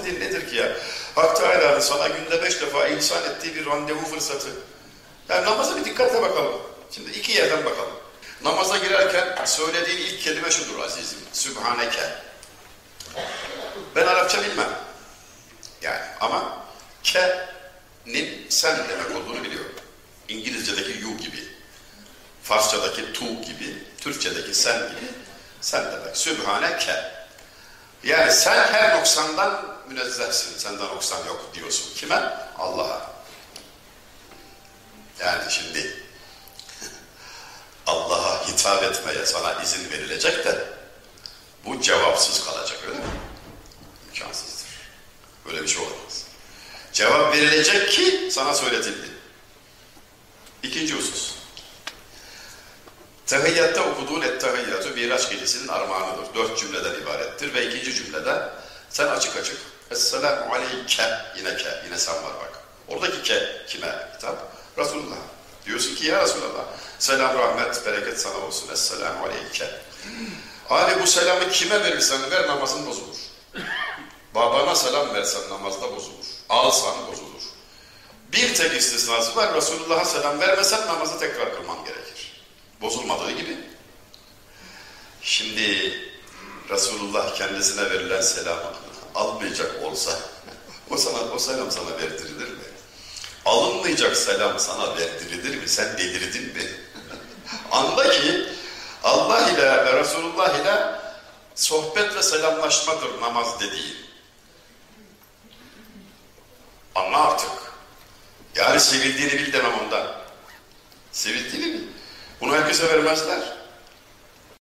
kahvaltı değil nedir ki ya? Hak Teala'nın sana günde beş defa ihsan ettiği bir randevu fırsatı. Yani namaza bir dikkatle bakalım. Şimdi iki yerden bakalım. Namaza girerken söylediğin ilk kelime şudur azizim. Sübhaneke. Ben Arapça bilmem. Yani ama ke'nin sen demek olduğunu biliyorum. İngilizce'deki you gibi. Farsça'daki tu gibi. Türkçe'deki sen gibi. Sen demek. Sübhaneke. Yani sen her noksandan münezzehsin. Senden noksan yok diyorsun. Kime? Allah'a. Yani şimdi Allah'a hitap etmeye sana izin verilecek de bu cevapsız kalacak öyle mi? İmkansızdır. Böyle bir şey olamaz. Cevap verilecek ki sana söyletildi. İkinci husus. Tehiyyatta okuduğun ettehiyyatü Miraç gecesinin armağanıdır. Dört cümleden ibarettir ve ikinci cümlede sen açık açık Esselamu aleyke yine ke yine sen var bak. Oradaki ke kime hitap? Resulullah. Diyorsun ki ya Resulallah selam rahmet bereket sana olsun. Esselamu aleyke. Abi bu selamı kime verirsen ver namazın bozulur. Babana selam versen namazda bozulur. Alsan bozulur. Bir tek istisnası var. Resulullah'a selam vermesen namazı tekrar kılman gerekir. Bozulmadığı gibi. Şimdi Resulullah kendisine verilen selamı almayacak olsa o sana o selam sana verdirilir mi? Alınmayacak selam sana verdirilir mi? Sen delirdin mi? Anla ki Allah ile ve Resulullah ile sohbet ve selamlaşmadır namaz dediğin. Anla artık. Yani sevildiğini bil demem ondan. Sevildiğini mi? Uno es el que saber más dar.